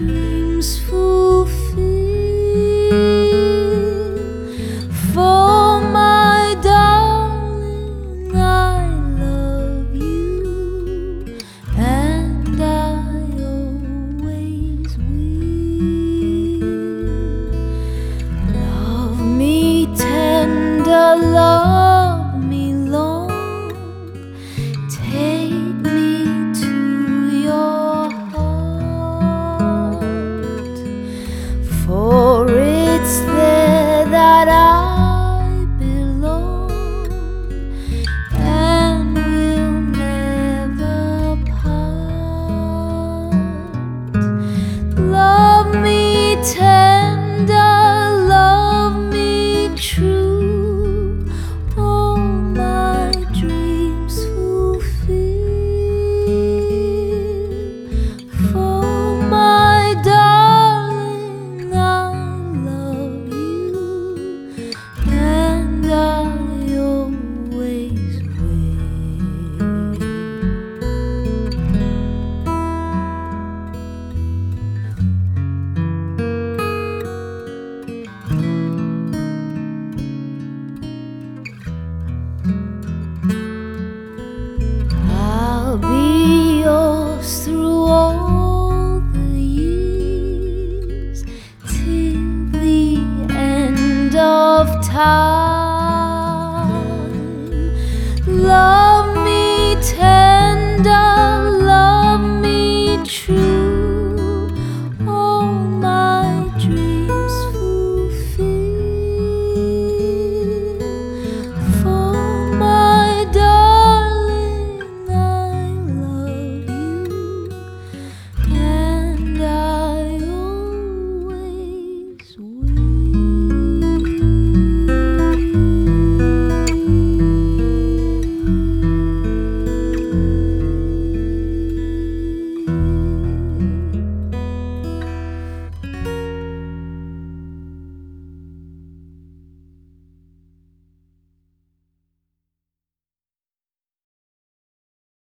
true. how